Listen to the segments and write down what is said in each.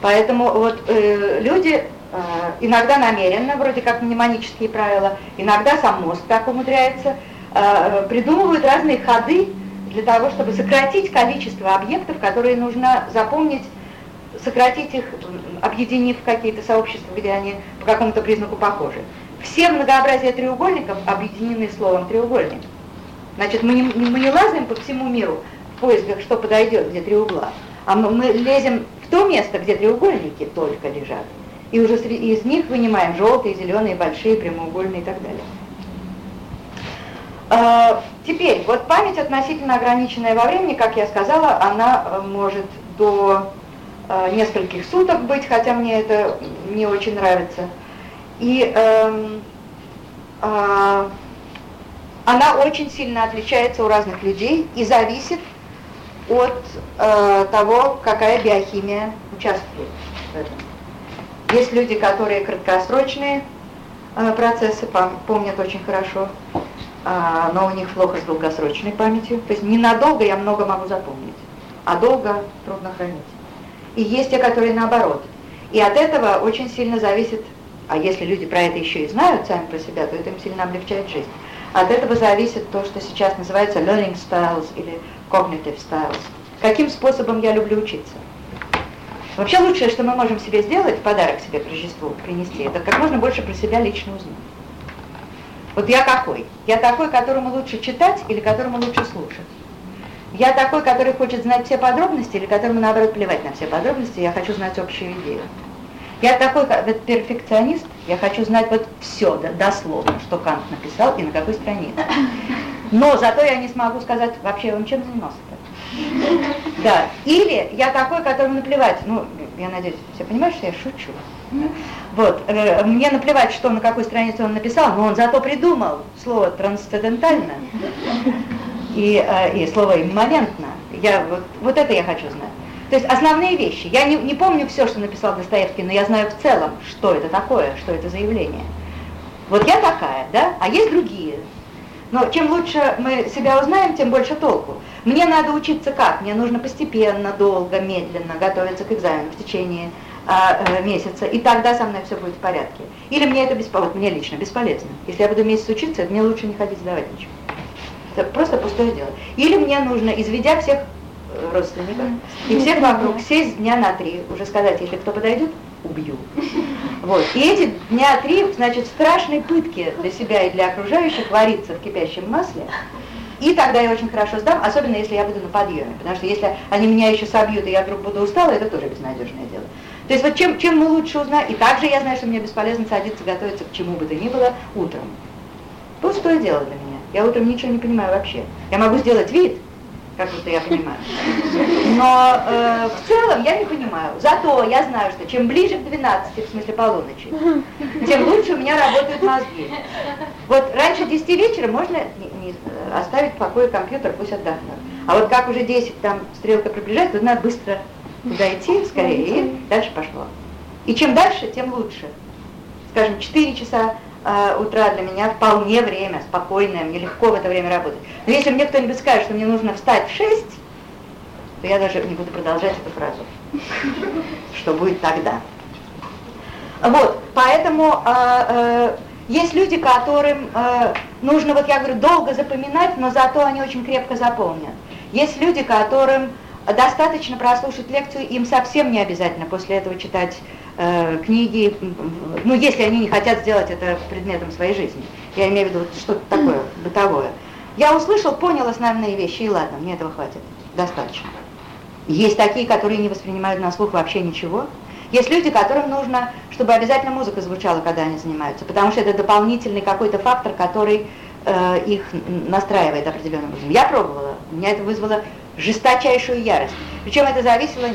Поэтому вот э, люди э, иногда намеренно, вроде как мнемонические правила, иногда сам мозг так умудряется, э, придумывают разные ходы для того, чтобы сократить количество объектов, которые нужно запомнить, сократить их, объединив какие-то сообщества, где они по какому-то признаку похожи. Все многообразие треугольников объединены словом треугольник. Значит, мы не, мы не лазаем по всему миру в поисках, что подойдет, где три угла, а мы, лезем то место, где треугольники только лежат, и уже из них вынимаем желтые, зеленые, большие, прямоугольные и так далее. А, теперь, вот память относительно ограниченная во времени, как я сказала, она э, может до э, нескольких суток быть, хотя мне это не очень нравится. И э, э, она очень сильно отличается у разных людей и зависит от э, того, какая биохимия участвует в этом. Есть люди, которые краткосрочные э, процессы помнят очень хорошо, э, но у них плохо с долгосрочной памятью. То есть ненадолго я много могу запомнить, а долго трудно хранить. И есть те, которые наоборот. И от этого очень сильно зависит, а если люди про это еще и знают сами про себя, то это им сильно облегчает жизнь. От этого зависит то, что сейчас называется learning styles или cognitive styles. Каким способом я люблю учиться? Вообще лучшее, что мы можем себе сделать, в подарок себе к Рождеству принести, это как можно больше про себя лично узнать. Вот я какой? Я такой, которому лучше читать или которому лучше слушать? Я такой, который хочет знать все подробности или которому наоборот плевать на все подробности, я хочу знать общую идею? Я такой вот перфекционист, я хочу знать вот все да, дословно, что Кант написал и на какой странице. Но зато я не смогу сказать, вообще он чем занимался-то. Да. Или я такой, которому наплевать, ну, я надеюсь, все понимают, что я шучу. Вот, э, мне наплевать, что на какой странице он написал, но он зато придумал слово трансцендентально и, э, и слово имманентно. Я, вот, вот это я хочу знать. То есть основные вещи. Я не, не помню все, что написал Достоевский, но я знаю в целом, что это такое, что это за явление. Вот я такая, да, а есть другие. Но чем лучше мы себя узнаем, тем больше толку. Мне надо учиться как? Мне нужно постепенно, долго, медленно готовиться к экзамену в течение а, э, месяца, и тогда со мной все будет в порядке. Или мне это бесполезно, мне лично бесполезно. Если я буду месяц учиться, мне лучше не ходить сдавать ничего. Это просто пустое дело. Или мне нужно, изведя всех родственников. И всех вокруг сесть дня на три, уже сказать, если кто подойдет, убью. Вот. И эти дня три, значит, страшной пытки для себя и для окружающих вариться в кипящем масле. И тогда я очень хорошо сдам, особенно если я буду на подъеме. Потому что если они меня еще собьют, и я вдруг буду устала, это тоже безнадежное дело. То есть вот чем, чем мы лучше узнаем, и также я знаю, что мне бесполезно садиться, готовиться к чему бы то ни было утром. Пустое дело для меня. Я утром ничего не понимаю вообще. Я могу сделать вид, как будто я понимаю. Но э, в целом я не понимаю. Зато я знаю, что чем ближе к 12, в смысле полуночи, тем лучше у меня работают мозги. Вот раньше 10 вечера можно не, не, оставить в покое компьютер, пусть отдохнет. А вот как уже 10, там стрелка приближается, то надо быстро туда идти, скорее, и дальше пошло. И чем дальше, тем лучше. Скажем, 4 часа э, утра для меня вполне время, спокойное, мне легко в это время работать. Но если мне кто-нибудь скажет, что мне нужно встать в 6, то я даже не буду продолжать эту фразу. Что будет тогда? Вот, поэтому э, э, есть люди, которым нужно, вот я говорю, долго запоминать, но зато они очень крепко запомнят. Есть люди, которым достаточно прослушать лекцию, им совсем не обязательно после этого читать э, книги, ну, если они не хотят сделать это предметом своей жизни. Я имею в виду что-то такое бытовое. Я услышал, понял основные вещи, и ладно, мне этого хватит, достаточно. Есть такие, которые не воспринимают на слух вообще ничего. Есть люди, которым нужно, чтобы обязательно музыка звучала, когда они занимаются, потому что это дополнительный какой-то фактор, который э, их настраивает определенным образом. Я пробовала, у меня это вызвало жесточайшую ярость. Причем это зависело,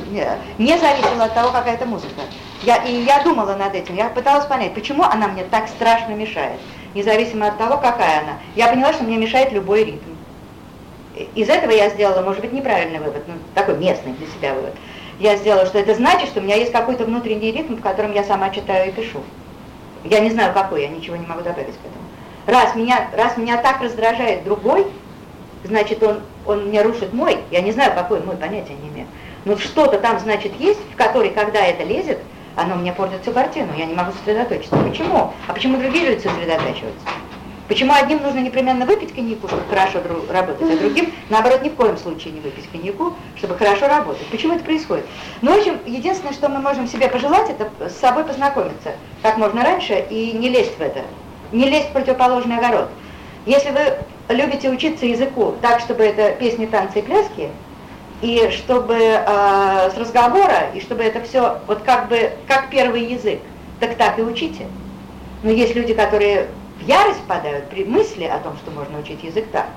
не зависело от того, какая это музыка. Я, и я думала над этим, я пыталась понять, почему она мне так страшно мешает, независимо от того, какая она. Я поняла, что мне мешает любой ритм. Из этого я сделала, может быть, неправильный вывод, ну, такой местный для себя вывод. Я сделала, что это значит, что у меня есть какой-то внутренний ритм, в котором я сама читаю и пишу. Я не знаю, какой, я ничего не могу добавить к этому. Раз меня, раз меня так раздражает другой, значит, он, он мне рушит мой, я не знаю, какой мой, понятия не имею. Но что-то там, значит, есть, в который, когда это лезет, оно мне портит всю картину, я не могу сосредоточиться. Почему? А почему другие люди сосредотачиваются? Почему одним нужно непременно выпить коньяку, чтобы хорошо работать, а другим, наоборот, ни в коем случае не выпить коньяку, чтобы хорошо работать? Почему это происходит? Ну, в общем, единственное, что мы можем себе пожелать, это с собой познакомиться как можно раньше и не лезть в это, не лезть в противоположный огород. Если вы любите учиться языку так, чтобы это песни, танцы и пляски, и чтобы э, с разговора, и чтобы это все вот как бы как первый язык, так так и учите. Но есть люди, которые в ярость впадают при мысли о том, что можно учить язык так.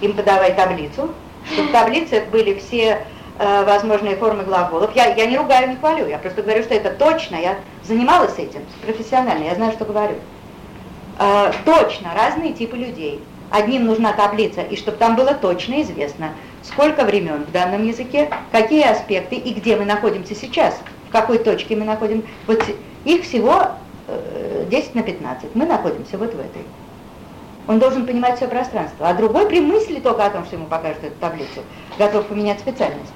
Им подавай таблицу, чтобы в таблице были все э, возможные формы глаголов. Я, я не ругаю, не хвалю, я просто говорю, что это точно, я занималась этим профессионально, я знаю, что говорю. Э, точно, разные типы людей. Одним нужна таблица, и чтобы там было точно известно, сколько времен в данном языке, какие аспекты и где мы находимся сейчас, в какой точке мы находимся. Вот их всего 10 э, на 15. Мы находимся вот в этой. Он должен понимать все пространство. А другой при мысли только о том, что ему покажут эту таблицу, готов поменять специальность.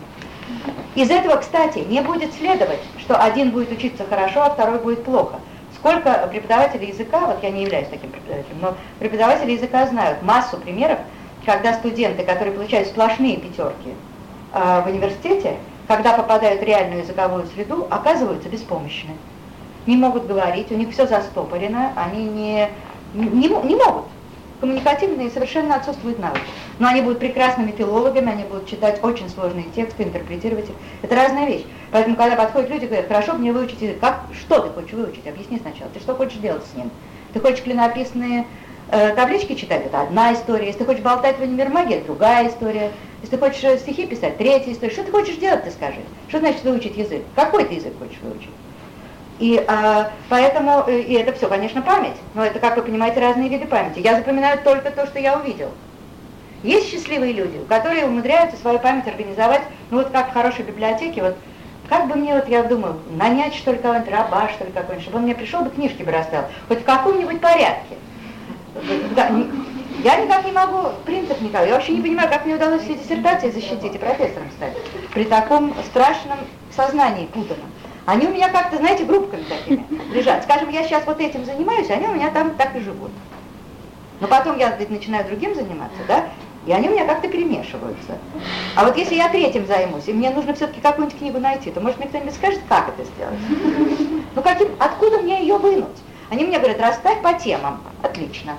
Из этого, кстати, не будет следовать, что один будет учиться хорошо, а второй будет плохо. Сколько преподавателей языка, вот я не являюсь таким преподавателем, но преподаватели языка знают массу примеров, когда студенты, которые получают сплошные пятерки э, в университете, когда попадают в реальную языковую среду, оказываются беспомощны. Не могут говорить, у них все застопорено, они не, не, не могут. Коммуникативные совершенно отсутствуют навыки. Но они будут прекрасными филологами, они будут читать очень сложные тексты, интерпретировать их. Это разная вещь. Поэтому, когда подходят люди, говорят, хорошо, мне выучить язык. Как, что ты хочешь выучить? Объясни сначала. Ты что хочешь делать с ним? Ты хочешь клинописные таблички читать? Это одна история. Если ты хочешь болтать в универмаге, это другая история. Если ты хочешь э, стихи писать, третья история. Что ты хочешь делать, ты скажи. Что значит выучить язык? Какой ты язык хочешь выучить? И а, поэтому, э, и это все, конечно, память, но это, как вы понимаете, разные виды памяти. Я запоминаю только то, что я увидел. Есть счастливые люди, которые умудряются свою память организовать, ну вот как в хорошей библиотеке, вот как бы мне, вот я думаю, нанять что ли кого-нибудь, раба что ли какой-нибудь, чтобы он мне пришел бы книжки бы расстал, хоть в каком-нибудь порядке. Да, не, я никак не могу, принцип никак, я вообще не понимаю, как мне удалось все диссертации защитить и профессором стать при таком страшном сознании путанном. Они у меня как-то, знаете, группками такими лежат. Скажем, я сейчас вот этим занимаюсь, они у меня там так и живут. Но потом я начинаю другим заниматься, да, и они у меня как-то перемешиваются. А вот если я третьим займусь, и мне нужно все-таки какую-нибудь книгу найти, то, может, мне кто-нибудь скажет, как это сделать? Ну, каким, откуда мне ее вынуть? Они мне говорят, расставь по темам. Отлично.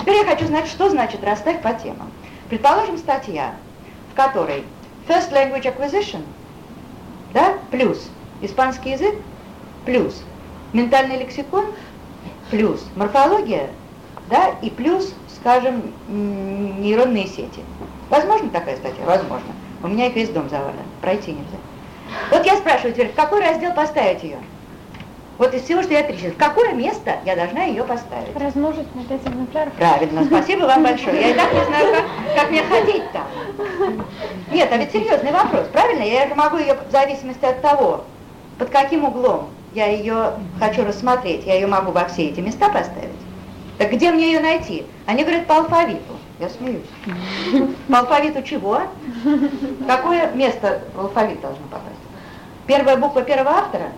Теперь я хочу знать, что значит расставь по темам. Предположим, статья, в которой First Language Acquisition, да, плюс испанский язык плюс ментальный лексикон плюс морфология, да, и плюс, скажем, нейронные сети. Возможно такая статья? Возможно. У меня их весь дом завален, пройти нельзя. Вот я спрашиваю теперь, в какой раздел поставить ее? Вот из всего, что я перечислила, в какое место я должна ее поставить? Размножить на 5 экземпляров. Правильно, спасибо вам большое. Я и так не знаю, как, как мне ходить там. Нет, а ведь серьезный вопрос, правильно? Я же могу ее в зависимости от того, под каким углом я ее хочу рассмотреть, я ее могу во все эти места поставить. Так где мне ее найти? Они говорят по алфавиту. Я смеюсь. По алфавиту чего? Какое место в алфавит должно попасть? Первая буква первого автора?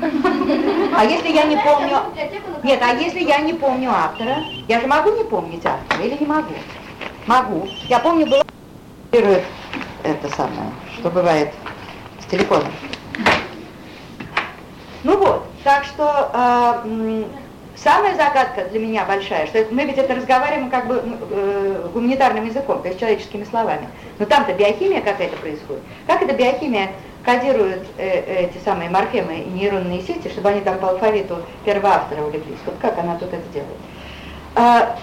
А если я не помню... Нет, а если я не помню автора? Я же могу не помнить автора или не могу? Могу. Я помню, было... Это самое, что бывает с телефоном. Ну вот, так что э, самая загадка для меня большая, что мы ведь это разговариваем как бы э, гуманитарным языком, то есть человеческими словами. Но там-то биохимия какая-то происходит. Как эта биохимия кодирует э, эти самые морфемы и нейронные сети, чтобы они там по алфавиту первого автора улеглись? Вот как она тут это делает? А,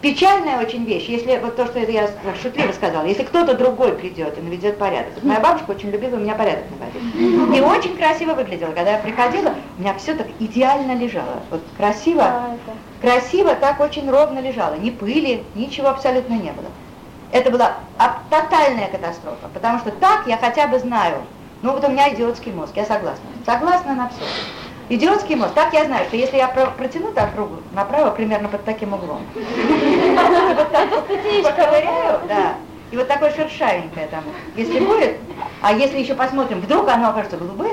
Печальная очень вещь, если вот то, что это я шутливо сказала, если кто-то другой придет и наведет порядок. Моя бабушка очень любила у меня порядок наводить. И очень красиво выглядела. Когда я приходила, у меня все так идеально лежало. Вот красиво, красиво так очень ровно лежало. Ни пыли, ничего абсолютно не было. Это была тотальная катастрофа, потому что так я хотя бы знаю. Ну вот у меня идиотский мозг, я согласна. Согласна на все. Идиотский мозг. Так я знаю, что если я протяну так руку направо, примерно под таким углом, вот так поковыряю, да, и вот такое шершавенькое там, если будет, а если еще посмотрим, вдруг оно окажется голубое,